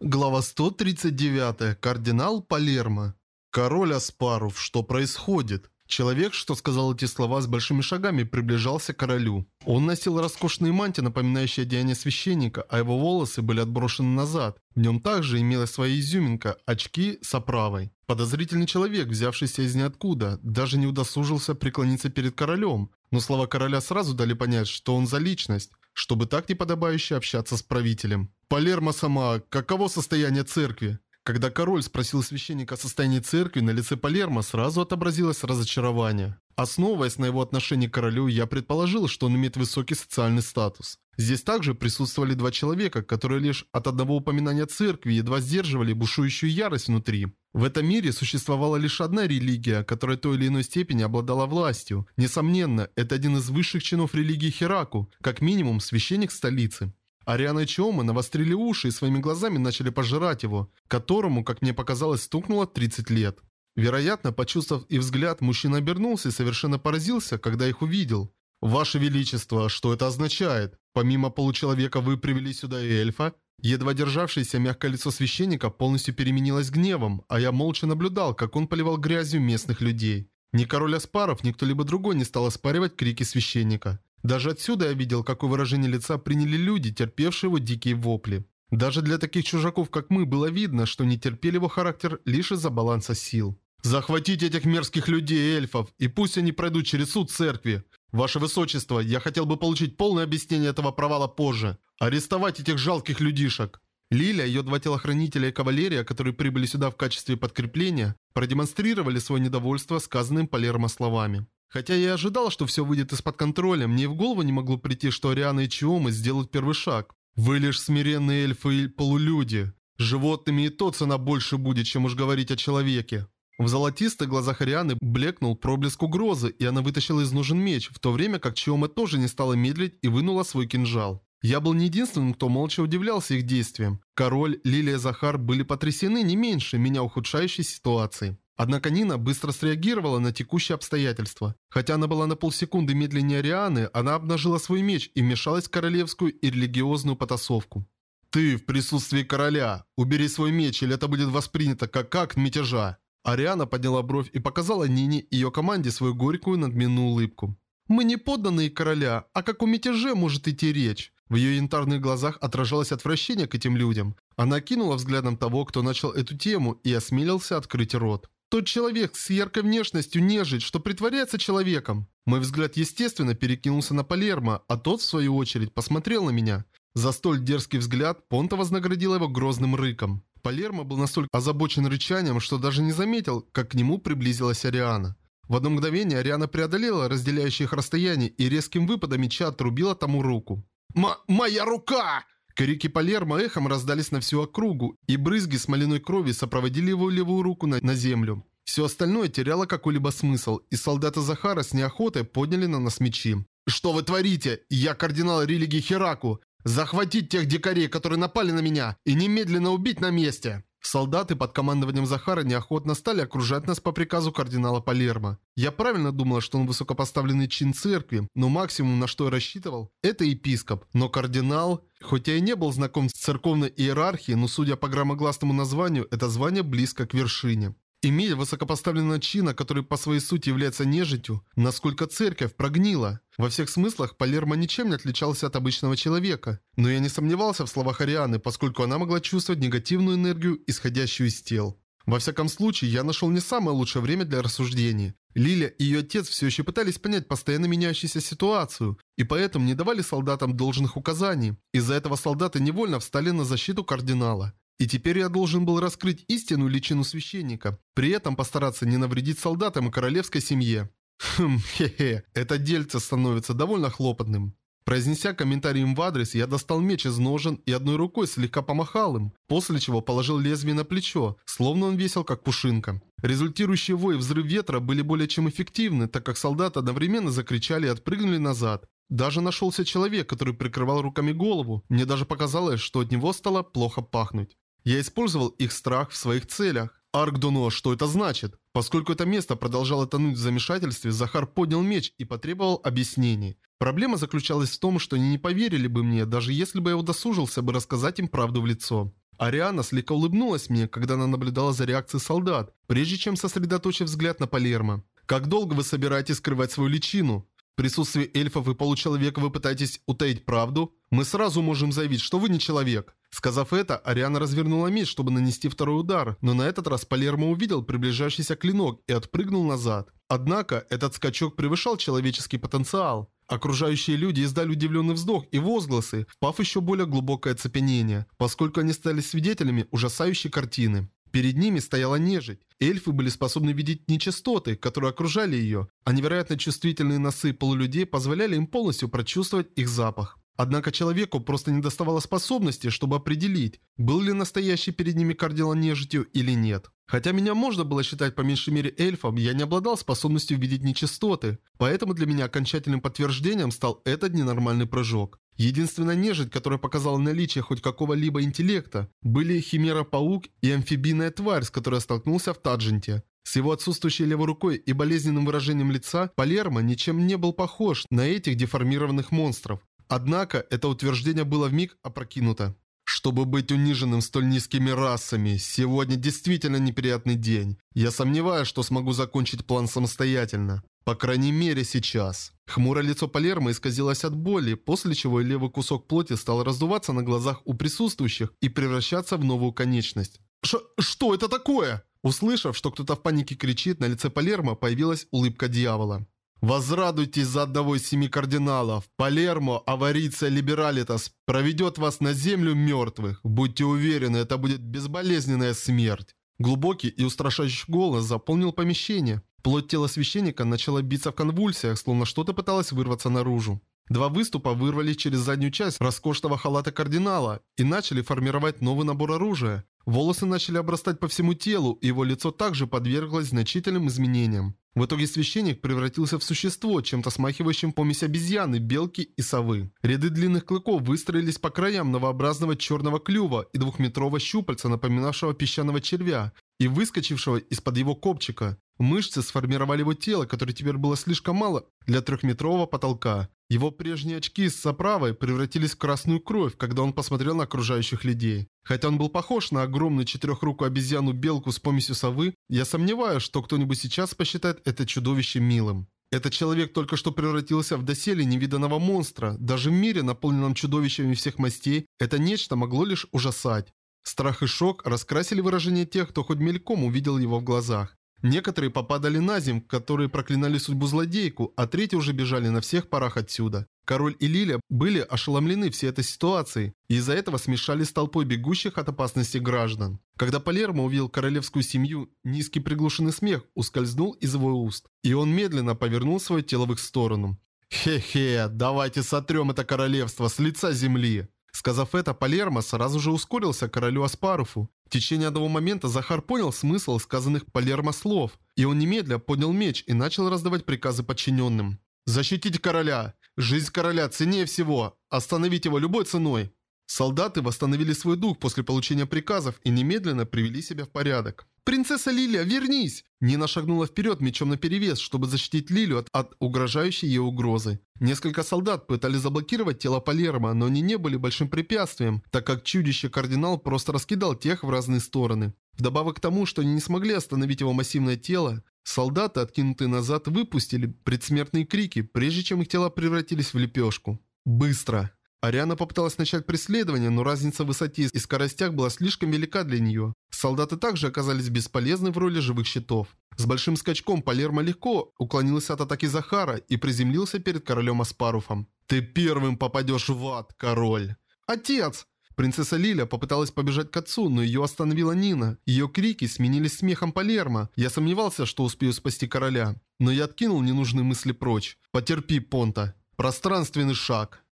Глава 139. Кардинал Палермо. Король Аспаров, что происходит? Человек, что сказал эти слова с большими шагами, приближался к королю. Он носил роскошные мантии, напоминающие одеяние священника, а его волосы были отброшены назад. В нем также имелась своя изюминка – очки с оправой. Подозрительный человек, взявшийся из ниоткуда, даже не удосужился преклониться перед королем. Но слова короля сразу дали понять, что он за личность, чтобы так неподобающе общаться с правителем. «Палермо сама, каково состояние церкви?» Когда король спросил священника о состоянии церкви, на лице Палермо сразу отобразилось разочарование. Основываясь на его отношении к королю, я предположил, что он имеет высокий социальный статус. Здесь также присутствовали два человека, которые лишь от одного упоминания церкви едва сдерживали бушующую ярость внутри. В этом мире существовала лишь одна религия, которая той или иной степени обладала властью. Несомненно, это один из высших чинов религии Хераку, как минимум священник столицы. Ариана и Чиома навострили уши и своими глазами начали пожирать его, которому, как мне показалось, стукнуло 30 лет. Вероятно, почувствовав и взгляд, мужчина обернулся и совершенно поразился, когда их увидел. «Ваше Величество, что это означает? Помимо получеловека вы привели сюда и эльфа?» Едва державшееся мягкое лицо священника полностью переменилось гневом, а я молча наблюдал, как он поливал грязью местных людей. Ни король Аспаров, ни кто-либо другой не стал оспаривать крики священника. Даже отсюда я видел, какое выражение лица приняли люди, терпевшие его дикие вопли. Даже для таких чужаков, как мы, было видно, что не терпели его характер лишь из-за баланса сил. «Захватите этих мерзких людей, эльфов, и пусть они пройдут через суд церкви. Ваше Высочество, я хотел бы получить полное объяснение этого провала позже. Арестовать этих жалких людишек». Лиля, ее два телохранителя и кавалерия, которые прибыли сюда в качестве подкрепления, продемонстрировали свое недовольство сказанным Палермо словами. Хотя я ожидал, что все выйдет из-под контроля, мне в голову не могло прийти, что Ариана и Чиомы сделают первый шаг. Вы лишь смиренные эльфы и полулюди. Животными и то цена больше будет, чем уж говорить о человеке. В золотистых глазах Арианы блекнул проблеск угрозы, и она вытащила из ножен меч, в то время как Чиома тоже не стала медлить и вынула свой кинжал. Я был не единственным, кто молча удивлялся их действиям. Король, Лилия Захар были потрясены не меньше меня ухудшающей ситуацией. Однако Нина быстро среагировала на текущие обстоятельства. Хотя она была на полсекунды медленнее Арианы, она обнажила свой меч и вмешалась в королевскую и религиозную потасовку. «Ты в присутствии короля! Убери свой меч, или это будет воспринято как акт мятежа!» Ариана подняла бровь и показала Нине и ее команде свою горькую надменную улыбку. «Мы не подданные короля, а как о мятеже может идти речь?» В ее янтарных глазах отражалось отвращение к этим людям. Она кинула взглядом того, кто начал эту тему, и осмелился открыть рот. Тот человек с яркой внешностью нежить, что притворяется человеком. Мой взгляд естественно перекинулся на Палермо, а тот, в свою очередь, посмотрел на меня. За столь дерзкий взгляд Понта вознаградил его грозным рыком. Палермо был настолько озабочен рычанием, что даже не заметил, как к нему приблизилась Ариана. В одно мгновение Ариана преодолела разделяющее их расстояние и резким выпадом меча отрубила тому руку. М «Моя рука!» Крики Палермо эхом раздались на всю округу, и брызги смоляной крови сопроводили его левую руку на, на землю. Все остальное теряло какой-либо смысл, и солдаты Захара с неохотой подняли на нас мечи. «Что вы творите? Я кардинал религии Хераку! Захватить тех дикарей, которые напали на меня, и немедленно убить на месте!» Солдаты под командованием Захара неохотно стали окружать нас по приказу кардинала Палермо. Я правильно думала, что он высокопоставленный чин церкви, но максимум, на что я рассчитывал, это епископ. Но кардинал, хоть я и не был знаком с церковной иерархией, но судя по громогласному названию, это звание близко к вершине. Имея высокопоставленного чина, который по своей сути является нежитью, насколько церковь прогнила. Во всех смыслах Палермо ничем не отличался от обычного человека. Но я не сомневался в словах Арианы, поскольку она могла чувствовать негативную энергию, исходящую из тел. Во всяком случае, я нашел не самое лучшее время для рассуждений. Лиля и ее отец все еще пытались понять постоянно меняющуюся ситуацию, и поэтому не давали солдатам должных указаний. Из-за этого солдаты невольно встали на защиту кардинала. И теперь я должен был раскрыть истинную личину священника, при этом постараться не навредить солдатам и королевской семье. Хм, хе-хе, это дельце становится довольно хлопотным. Произнеся комментарий им в адрес, я достал меч из ножен и одной рукой слегка помахал им, после чего положил лезвие на плечо, словно он весил как пушинка. Результирующие вой и взрыв ветра были более чем эффективны, так как солдаты одновременно закричали и отпрыгнули назад. Даже нашелся человек, который прикрывал руками голову. Мне даже показалось, что от него стало плохо пахнуть. Я использовал их страх в своих целях. Аркдуно, что это значит? Поскольку это место продолжало тонуть в замешательстве, Захар поднял меч и потребовал объяснений. Проблема заключалась в том, что они не поверили бы мне, даже если бы я удосужился бы рассказать им правду в лицо. Ариана слегка улыбнулась мне, когда она наблюдала за реакцией солдат, прежде чем сосредоточив взгляд на Палермо. «Как долго вы собираетесь скрывать свою личину?» Присутствии эльфов и получеловека вы пытаетесь утаить правду? Мы сразу можем заявить, что вы не человек. Сказав это, Ариана развернула меч, чтобы нанести второй удар, но на этот раз Палермо увидел приближающийся клинок и отпрыгнул назад. Однако, этот скачок превышал человеческий потенциал. Окружающие люди издали удивленный вздох и возгласы, впав еще более глубокое оцепенение, поскольку они стали свидетелями ужасающей картины. Перед ними стояла нежить. Эльфы были способны видеть нечистоты, которые окружали ее, а невероятно чувствительные носы полулюдей позволяли им полностью прочувствовать их запах. Однако человеку просто не доставало способности, чтобы определить, был ли настоящий перед ними кардинал нежитью или нет. Хотя меня можно было считать по меньшей мере эльфом, я не обладал способностью видеть нечистоты, поэтому для меня окончательным подтверждением стал этот ненормальный прыжок. Единственная нежить, которая показала наличие хоть какого-либо интеллекта, были Химера-паук и амфибийная тварь, с которой столкнулся в Тадженте. С его отсутствующей левой рукой и болезненным выражением лица, Палермо ничем не был похож на этих деформированных монстров. Однако, это утверждение было вмиг опрокинуто. Чтобы быть униженным столь низкими расами, сегодня действительно неприятный день. Я сомневаюсь, что смогу закончить план самостоятельно. По крайней мере сейчас. Хмурое лицо Палермо исказилось от боли, после чего левый кусок плоти стал раздуваться на глазах у присутствующих и превращаться в новую конечность. Ш «Что это такое?» Услышав, что кто-то в панике кричит, на лице Палермо появилась улыбка дьявола. «Возрадуйтесь за одного из семи кардиналов. Палермо, авариция либералитас, проведет вас на землю мертвых. Будьте уверены, это будет безболезненная смерть». Глубокий и устрашающий голос заполнил помещение. Плоть тела священника начала биться в конвульсиях, словно что-то пыталось вырваться наружу. Два выступа вырвались через заднюю часть роскошного халата кардинала и начали формировать новый набор оружия. Волосы начали обрастать по всему телу, и его лицо также подверглось значительным изменениям. В итоге священник превратился в существо, чем-то смахивающим помесь обезьяны, белки и совы. Ряды длинных клыков выстроились по краям новообразного черного клюва и двухметрового щупальца, напоминавшего песчаного червя, и выскочившего из-под его копчика. Мышцы сформировали его тело, которое теперь было слишком мало для трехметрового потолка. Его прежние очки с оправой превратились в красную кровь, когда он посмотрел на окружающих людей. Хотя он был похож на огромную четырехрукую обезьяну-белку с помесью совы, я сомневаюсь, что кто-нибудь сейчас посчитает это чудовище милым. Этот человек только что превратился в доселе невиданного монстра. Даже в мире, наполненном чудовищами всех мастей, это нечто могло лишь ужасать. Страх и шок раскрасили выражение тех, кто хоть мельком увидел его в глазах. Некоторые попадали на земь, которые проклинали судьбу злодейку, а третьи уже бежали на всех парах отсюда. Король и Лиля были ошеломлены всей этой ситуацией, и из-за этого смешались с толпой бегущих от опасности граждан. Когда Палермо увидел королевскую семью, низкий приглушенный смех ускользнул из его уст, и он медленно повернул свое тело в их сторону. «Хе-хе, давайте сотрем это королевство с лица земли!» Сказав это, Палермо сразу же ускорился к королю Аспаруфу. В течение одного момента Захар понял смысл сказанных Палермо слов, и он немедля поднял меч и начал раздавать приказы подчиненным. «Защитите короля! Жизнь короля ценнее всего! Остановить его любой ценой!» Солдаты восстановили свой дух после получения приказов и немедленно привели себя в порядок. «Принцесса Лилия, вернись!» Нина шагнула вперед мечом наперевес, чтобы защитить Лилию от, от угрожающей ей угрозы. Несколько солдат пытались заблокировать тело Палермо, но они не были большим препятствием, так как чудище-кардинал просто раскидал тех в разные стороны. Вдобавок к тому, что они не смогли остановить его массивное тело, солдаты, откинутые назад, выпустили предсмертные крики, прежде чем их тела превратились в лепешку. Быстро. Ариана попыталась начать преследование, но разница в высоте и скоростях была слишком велика для нее. Солдаты также оказались бесполезны в роли живых щитов. С большим скачком Палермо легко уклонился от атаки Захара и приземлился перед королем Аспаруфом. «Ты первым попадешь в ад, король!» «Отец!» Принцесса Лиля попыталась побежать к отцу, но ее остановила Нина. Ее крики сменились смехом Палермо. Я сомневался, что успею спасти короля. Но я откинул ненужные мысли прочь. «Потерпи, Понта!» Пространственный шаг.